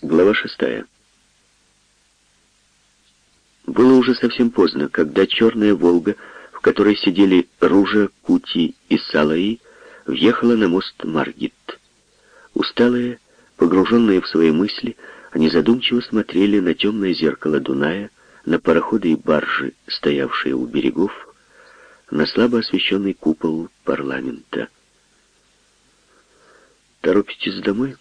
Глава шестая. Было уже совсем поздно, когда черная «Волга», в которой сидели Ружа, Кути и Салаи, въехала на мост Маргит. Усталые, погруженные в свои мысли, они задумчиво смотрели на темное зеркало Дуная, на пароходы и баржи, стоявшие у берегов, на слабо освещенный купол парламента. «Торопитесь домой?»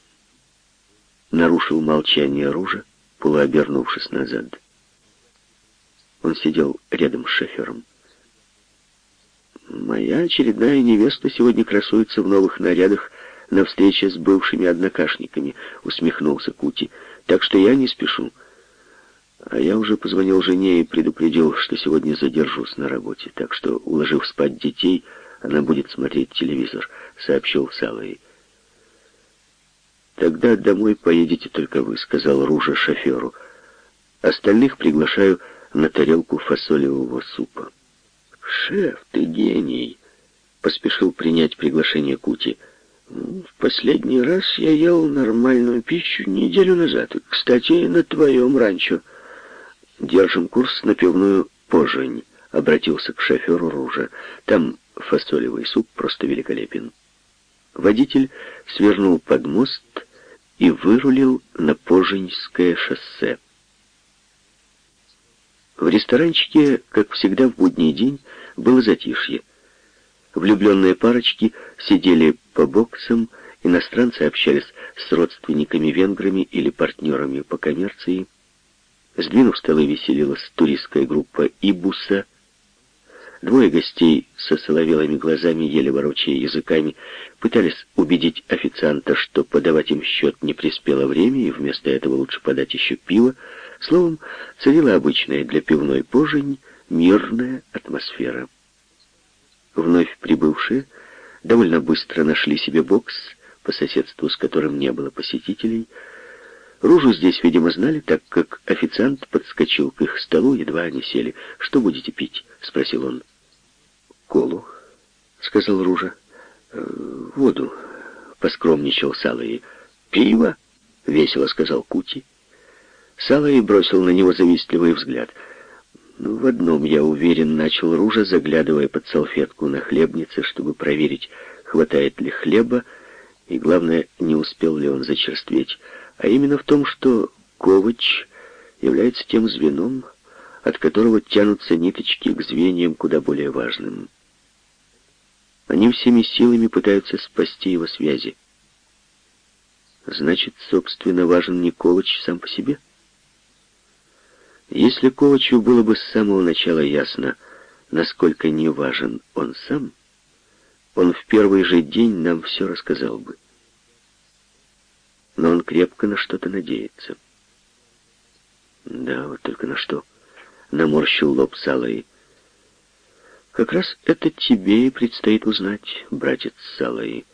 Нарушил молчание Ружа, полуобернувшись назад. Он сидел рядом с шофером. «Моя очередная невеста сегодня красуется в новых нарядах на встрече с бывшими однокашниками», — усмехнулся Кути. «Так что я не спешу». А я уже позвонил жене и предупредил, что сегодня задержусь на работе, так что, уложив спать детей, она будет смотреть телевизор, сообщил Салой. «Тогда домой поедете только вы», — сказал Ружа шоферу. «Остальных приглашаю на тарелку фасолевого супа». «Шеф, ты гений!» — поспешил принять приглашение Кути. «В последний раз я ел нормальную пищу неделю назад. Кстати, на твоем ранчо». «Держим курс на пивную Пожень», — обратился к шоферу Ружа. «Там фасолевый суп просто великолепен». Водитель свернул под мост и вырулил на Поженьское шоссе. В ресторанчике, как всегда в будний день, было затишье. Влюбленные парочки сидели по боксам, иностранцы общались с родственниками-венграми или партнерами по коммерции. Сдвинув столы, веселилась туристская группа «Ибуса», Двое гостей со соловелыми глазами, еле ворочая языками, пытались убедить официанта, что подавать им счет не приспело время, и вместо этого лучше подать еще пиво. Словом, царила обычная для пивной пожень мирная атмосфера. Вновь прибывшие довольно быстро нашли себе бокс, по соседству с которым не было посетителей. Ружу здесь, видимо, знали, так как официант подскочил к их столу, едва они сели. «Что будете пить?» — спросил он. «Колу», — сказал Ружа. «Э, «Воду», — поскромничал Салаи. «Пиво?» — весело сказал Кути. Салаи бросил на него завистливый взгляд. «Ну, в одном я уверен», — начал Ружа, заглядывая под салфетку на хлебнице, чтобы проверить, хватает ли хлеба, и, главное, не успел ли он зачерстветь, а именно в том, что Ковач является тем звеном, от которого тянутся ниточки к звеньям куда более важным. Они всеми силами пытаются спасти его связи. Значит, собственно, важен не Ковач сам по себе? Если Ковачу было бы с самого начала ясно, насколько не важен он сам, он в первый же день нам все рассказал бы. Но он крепко на что-то надеется. Да, вот только на что. Наморщил лоб Салой. Как раз это тебе и предстоит узнать, братец Салой.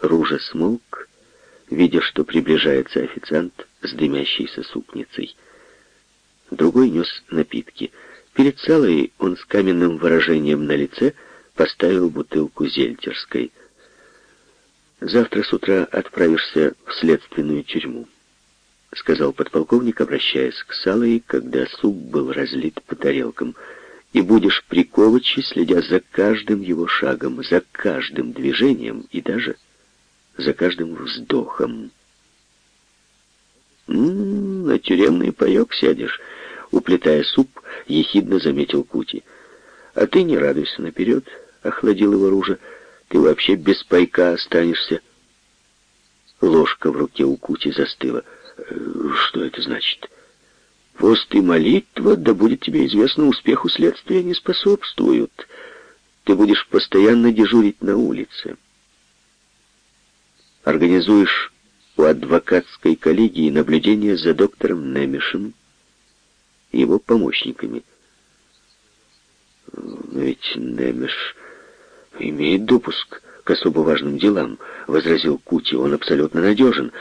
Ружа смолк, видя, что приближается официант с дымящейся супницей. Другой нес напитки. Перед Салой он с каменным выражением на лице поставил бутылку зельтерской. «Завтра с утра отправишься в следственную тюрьму», — сказал подполковник, обращаясь к Салой, когда суп был разлит по тарелкам. «И будешь при следя за каждым его шагом, за каждым движением и даже за каждым вздохом». «М -м, «На тюремный паёк сядешь», — уплетая суп, ехидно заметил Кути. «А ты не радуйся наперед», — охладил его ружа. «Ты вообще без пайка останешься». Ложка в руке у Кути застыла. Что это значит? Пост и молитва, да будет тебе известно, успеху следствия не способствуют. Ты будешь постоянно дежурить на улице. Организуешь у адвокатской коллегии наблюдение за доктором Немешем и его помощниками. Но ведь Немеш имеет допуск к особо важным делам, возразил Кути. Он абсолютно надежен.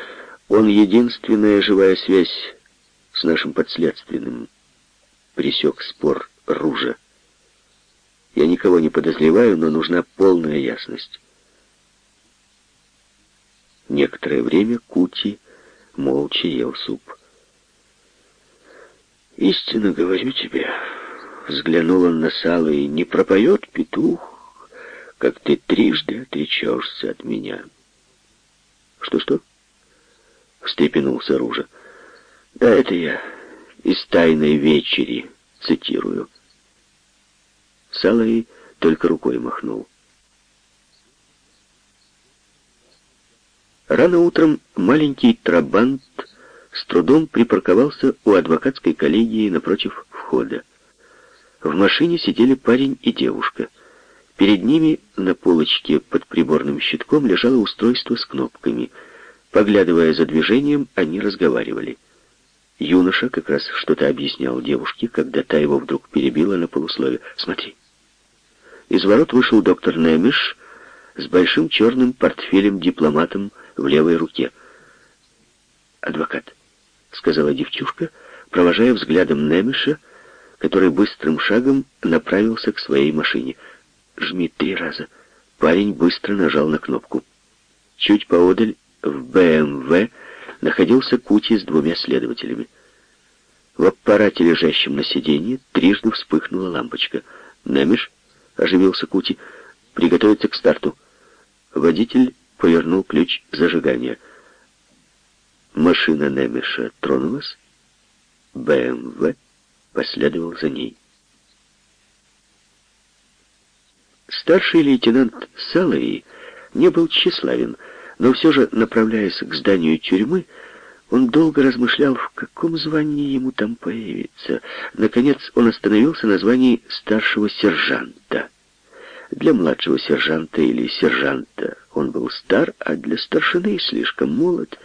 Он единственная живая связь с нашим подследственным. Присек спор Ружа. Я никого не подозреваю, но нужна полная ясность. Некоторое время Кути молча ел суп. «Истинно говорю тебе», — взглянул он на сало, — «и не пропоет петух, как ты трижды отречешься от меня». «Что-что?» — встрепенулся Ружа. «Да это я из «Тайной вечери» цитирую». Салай только рукой махнул. Рано утром маленький трабант с трудом припарковался у адвокатской коллегии напротив входа. В машине сидели парень и девушка. Перед ними на полочке под приборным щитком лежало устройство с кнопками. Поглядывая за движением, они разговаривали. Юноша как раз что-то объяснял девушке, когда та его вдруг перебила на полусловие. «Смотри». Из ворот вышел доктор Немиш с большим черным портфелем-дипломатом в левой руке. «Адвокат», — сказала девчушка, провожая взглядом Немиша, который быстрым шагом направился к своей машине. «Жми три раза». Парень быстро нажал на кнопку. Чуть поодаль, в БМВ, находился Кути с двумя следователями. В аппарате, лежащем на сиденье, трижды вспыхнула лампочка. «Немиш?» — оживился Кути. «Приготовиться к старту». Водитель повернул ключ зажигания. Машина Немеша тронулась. БМВ последовал за ней. Старший лейтенант Салари не был тщеславен, но все же, направляясь к зданию тюрьмы, он долго размышлял, в каком звании ему там появиться. Наконец он остановился на звании старшего сержанта. Для младшего сержанта или сержанта он был стар, а для старшины слишком молод.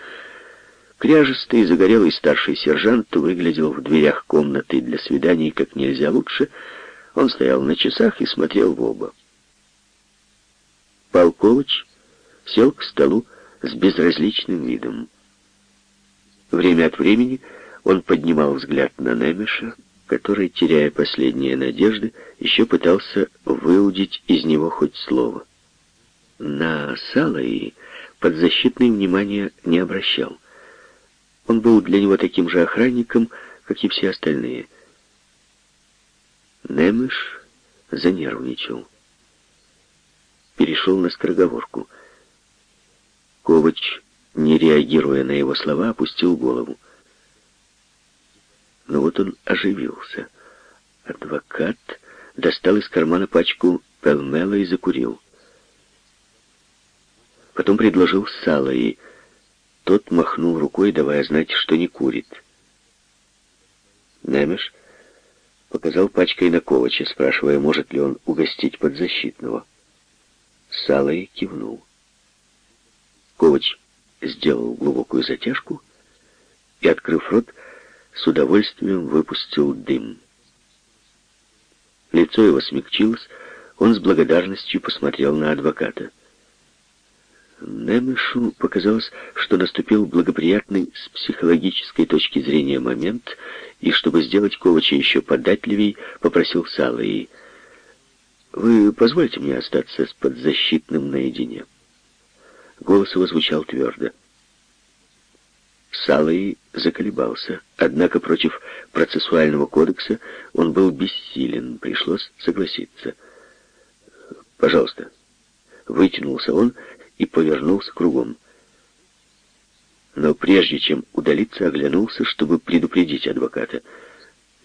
Кряжистый, загорелый старший сержант выглядел в дверях комнаты для свиданий как нельзя лучше. Он стоял на часах и смотрел в оба. Полкович сел к столу с безразличным видом. Время от времени он поднимал взгляд на Немеша, который, теряя последние надежды, еще пытался выудить из него хоть слово. На Салаи подзащитный внимания не обращал. Он был для него таким же охранником, как и все остальные. Немыш занервничал. Перешел на скороговорку. Ковач, не реагируя на его слова, опустил голову. Но вот он оживился. Адвокат достал из кармана пачку пелмела и закурил. Потом предложил сало, и тот махнул рукой, давая знать, что не курит. Немеш показал пачкой на Ковача, спрашивая, может ли он угостить подзащитного. Салой кивнул. Ковач сделал глубокую затяжку и, открыв рот, с удовольствием выпустил дым. Лицо его смягчилось, он с благодарностью посмотрел на адвоката. Немышу показалось, что наступил благоприятный с психологической точки зрения момент, и, чтобы сделать Ковача еще податливей, попросил Салаи, «Вы позвольте мне остаться с подзащитным наедине». Голос его звучал твердо. Салой заколебался, однако против процессуального кодекса он был бессилен, пришлось согласиться. «Пожалуйста». Вытянулся он и повернулся кругом. Но прежде чем удалиться, оглянулся, чтобы предупредить адвоката.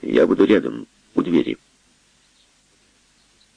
«Я буду рядом, у двери».